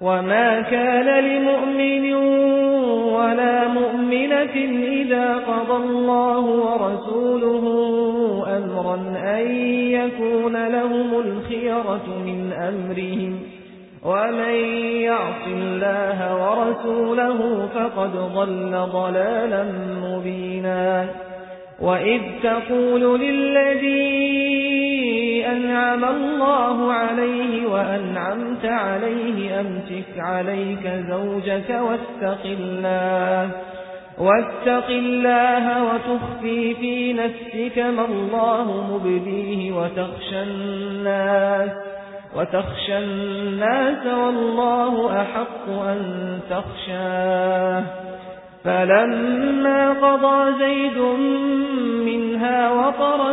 وما كان لمؤمن ولا مؤمنة إذا قضى الله ورسوله أمرا أن يكون لهم الخيرة من أمرهم ومن يعص الله ورسوله فقد ضل ضلالا مبينا وإذ تقول للذي أنعم الله عليه وأنعمت عليه أمسك عليك زوجك واتق الله واتق الله وتخفي في نفسك ما الله مبديه وتخشى الناس وتخشى الناس والله أحق أن تخشاه. فلما قضى زيد منها وطرا